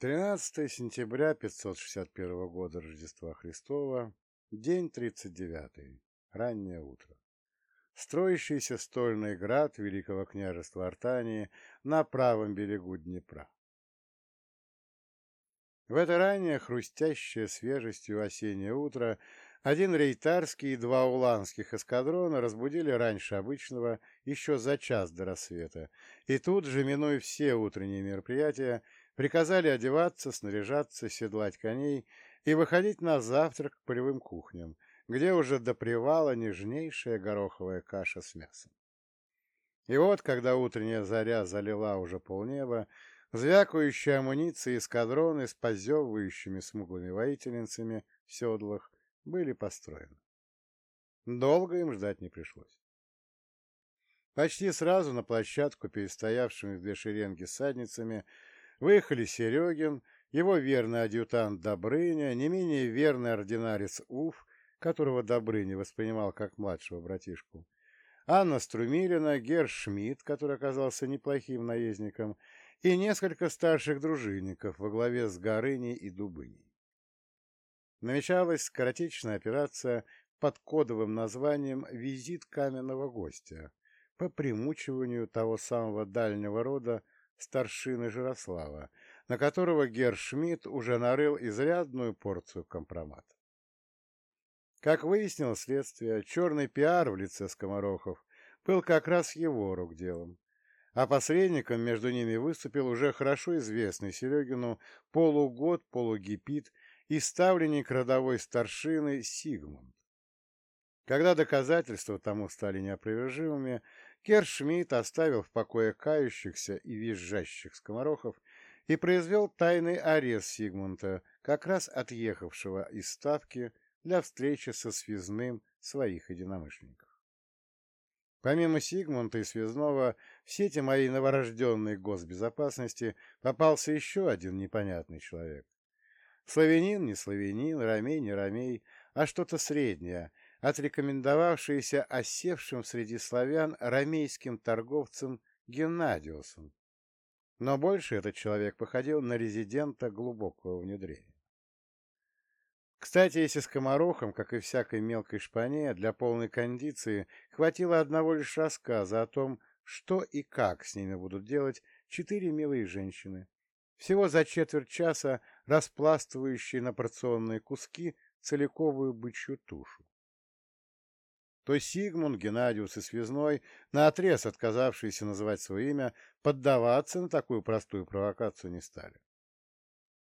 13 сентября 561 года Рождества Христова, день 39, раннее утро. Строящийся стольный град Великого княжества Артании на правом берегу Днепра. В это раннее, хрустящее свежестью осеннее утро один рейтарский и два уланских эскадрона разбудили раньше обычного, еще за час до рассвета, и тут же, минуя все утренние мероприятия, приказали одеваться, снаряжаться, седлать коней и выходить на завтрак к полевым кухням, где уже до привала нежнейшая гороховая каша с мясом. И вот, когда утренняя заря залила уже полнеба, звякающие амуниции эскадроны с позевывающими смуглыми воительницами в седлах были построены. Долго им ждать не пришлось. Почти сразу на площадку перед стоявшими в две шеренги садницами Выехали Серегин, его верный адъютант Добрыня, не менее верный ординарец Уф, которого Добрыня воспринимал как младшего братишку, Анна Струмилина, Гер Шмидт, который оказался неплохим наездником, и несколько старших дружинников во главе с Горыней и Дубыней. Намечалась скоротечная операция под кодовым названием «Визит каменного гостя» по примучиванию того самого дальнего рода старшины Жирослава, на которого Герр Шмидт уже нарыл изрядную порцию компромата. Как выяснило следствие, черный пиар в лице скоморохов был как раз его рук делом, а посредником между ними выступил уже хорошо известный Серегину полугод-полугипит и ставленник родовой старшины Сигмунд. Когда доказательства тому стали неопровержимыми, Кершмидт оставил в покое кающихся и визжащих скоморохов и произвел тайный арест Сигмунта, как раз отъехавшего из Ставки для встречи со связным своих единомышленников. Помимо Сигмунта и Связного, в сети моей новорожденной госбезопасности попался еще один непонятный человек. Славянин не славянин, ромей не ромей, а что-то среднее, отрекомендовавшийся осевшим среди славян ромейским торговцем Геннадиусом. Но больше этот человек походил на резидента глубокого внедрения. Кстати, если скоморохом, как и всякой мелкой шпане, для полной кондиции хватило одного лишь рассказа о том, что и как с ними будут делать четыре милые женщины, всего за четверть часа распластывающие на порционные куски целиковую бычью тушу то Сигмунд, Геннадиус и Связной, наотрез отказавшиеся называть свое имя, поддаваться на такую простую провокацию не стали.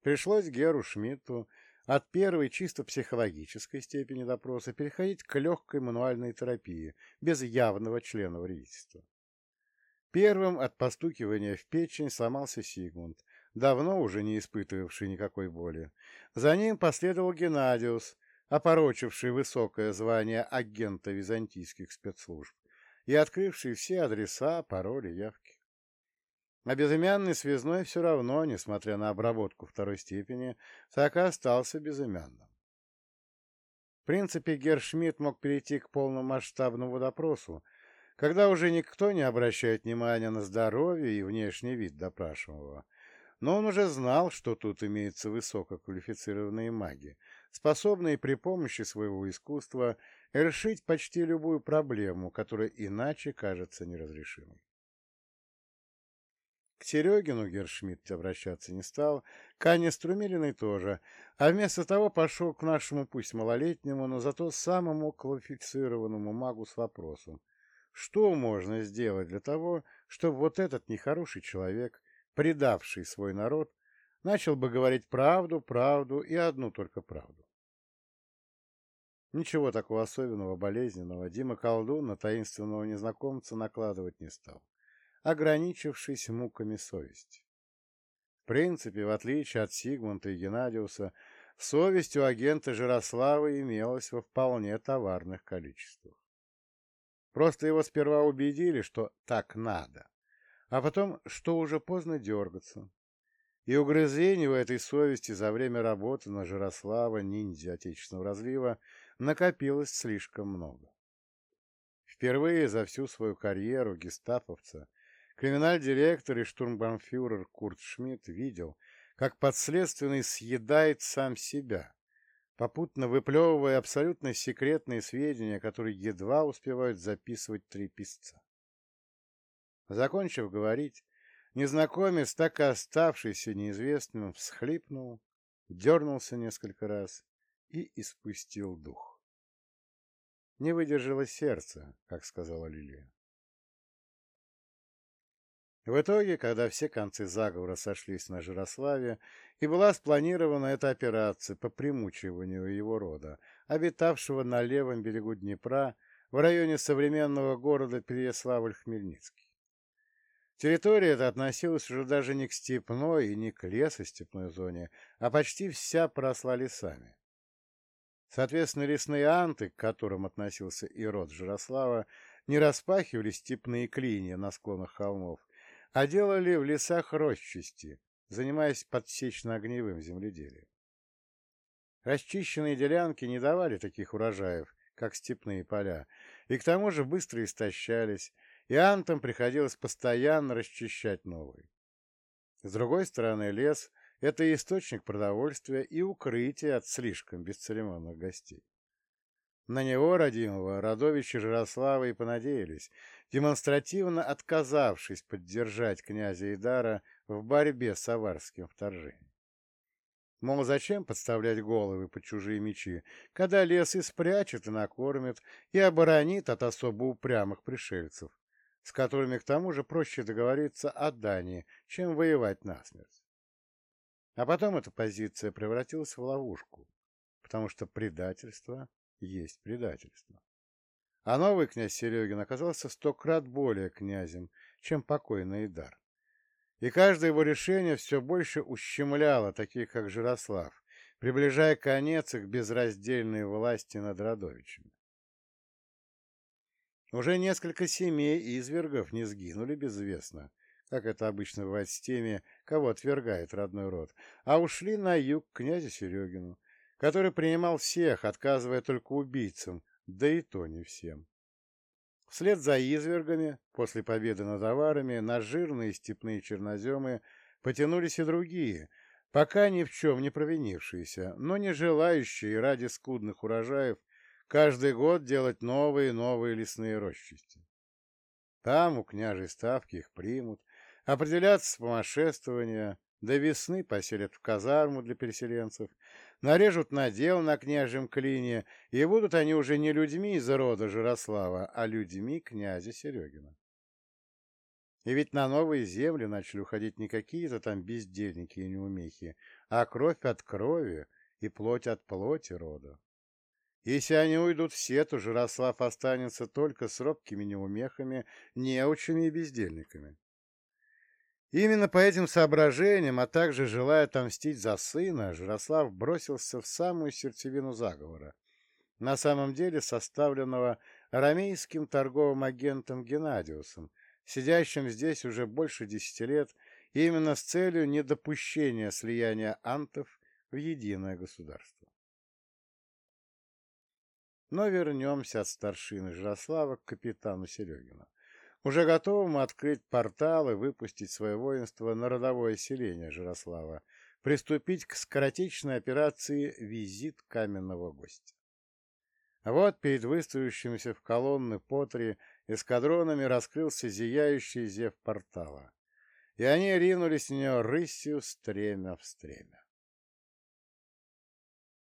Пришлось Геру Шмидту от первой чисто психологической степени допроса переходить к легкой мануальной терапии, без явного члена вредительства. Первым от постукивания в печень сломался Сигмунд, давно уже не испытывавший никакой боли. За ним последовал Геннадиус, опорочивший высокое звание агента византийских спецслужб и открывший все адреса, пароли, явки. А безымянный связной все равно, несмотря на обработку второй степени, так и остался безымянным. В принципе, Гершмидт мог перейти к полномасштабному допросу, когда уже никто не обращает внимания на здоровье и внешний вид допрашиваемого, но он уже знал, что тут имеются высококвалифицированные маги, способные при помощи своего искусства решить почти любую проблему, которая иначе кажется неразрешимой. К Серегину Гершмидт обращаться не стал, к Ане Струмилиной тоже, а вместо того пошел к нашему, пусть малолетнему, но зато самому квалифицированному магу с вопросом, что можно сделать для того, чтобы вот этот нехороший человек, предавший свой народ, начал бы говорить правду, правду и одну только правду. Ничего такого особенного, болезненного Дима колдун на таинственного незнакомца накладывать не стал, ограничившись муками совести. В принципе, в отличие от Сигмунта и Геннадиуса, совесть у агента Жирослава имелась во вполне товарных количествах. Просто его сперва убедили, что так надо, а потом, что уже поздно дергаться. И угрызений у этой совести за время работы на Жирослава, ниндзя Отечественного разлива, накопилось слишком много. Впервые за всю свою карьеру гестаповца криминал-директор и штурмбанфюрер Курт Шмидт видел, как подследственный съедает сам себя, попутно выплевывая абсолютно секретные сведения, которые едва успевают записывать три писца. Закончив говорить, незнакомец, так и оставшийся неизвестным, всхлипнул, дернулся несколько раз и испустил дух. Не выдержало сердце, как сказала Лилия. В итоге, когда все концы заговора сошлись на Жирославе, и была спланирована эта операция по примучиванию его рода, обитавшего на левом берегу Днепра в районе современного города Переяславль-Хмельницкий. Территория эта относилась уже даже не к степной и не к лесостепной зоне, а почти вся поросла лесами. Соответственно, лесные анты, к которым относился и род Жирослава, не распахивали степные клинья на склонах холмов, а делали в лесах рощисти, занимаясь подсечно-огневым земледелием. Расчищенные делянки не давали таких урожаев, как степные поля, и к тому же быстро истощались, и антам приходилось постоянно расчищать новые. С другой стороны, лес — это источник продовольствия и укрытие от слишком бесцеремонных гостей. На него, родимого, родовичи Жирослава и понадеялись, демонстративно отказавшись поддержать князя Идара в борьбе с аварским вторжением. Мол, зачем подставлять головы под чужие мечи, когда лес и спрячет, и накормит, и оборонит от особо упрямых пришельцев, с которыми к тому же проще договориться о Дании, чем воевать насмерть. А потом эта позиция превратилась в ловушку, потому что предательство есть предательство. А новый князь Серегин оказался сто крат более князем, чем покойный Идар. И каждое его решение все больше ущемляло таких, как Жирослав, приближая конец их безраздельной власти над Радовичами. Уже несколько семей извергов не сгинули безвестно, как это обычно бывает с теми, кого отвергает родной род, а ушли на юг к князю Серегину, который принимал всех, отказывая только убийцам, да и то не всем. Вслед за извергами, после победы над аварами, на жирные степные черноземы потянулись и другие, пока ни в чем не провинившиеся, но не желающие ради скудных урожаев каждый год делать новые и новые лесные рощисти. Там у княжей ставки их примут, определят вспомошествования, до весны поселят в казарму для переселенцев, нарежут надел на княжем клине, и будут они уже не людьми из рода Жирослава, а людьми князя Серегина. И ведь на новые земли начали уходить не какие-то там бездельники и неумехи, а кровь от крови и плоть от плоти рода. Если они уйдут все, то Жирослав останется только с робкими неумехами, неучими и бездельниками. Именно по этим соображениям, а также желая отомстить за сына, Жирослав бросился в самую сердцевину заговора, на самом деле составленного арамейским торговым агентом Геннадиусом, сидящим здесь уже больше десяти лет, именно с целью недопущения слияния антов в единое государство. Но вернемся от старшины Жирослава к капитану Серегину уже готовым открыть портал и выпустить свое воинство на родовое селение Жирослава, приступить к скоротечной операции «Визит каменного гостя». Вот перед выставившимися в колонны потри эскадронами раскрылся зияющий зев портала, и они ринулись в нее рысью стремя в стремя.